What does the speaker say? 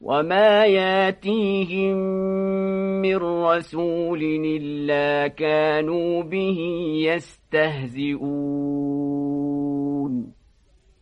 وما ياتيهم من رسول إلا كانوا به يستهزئون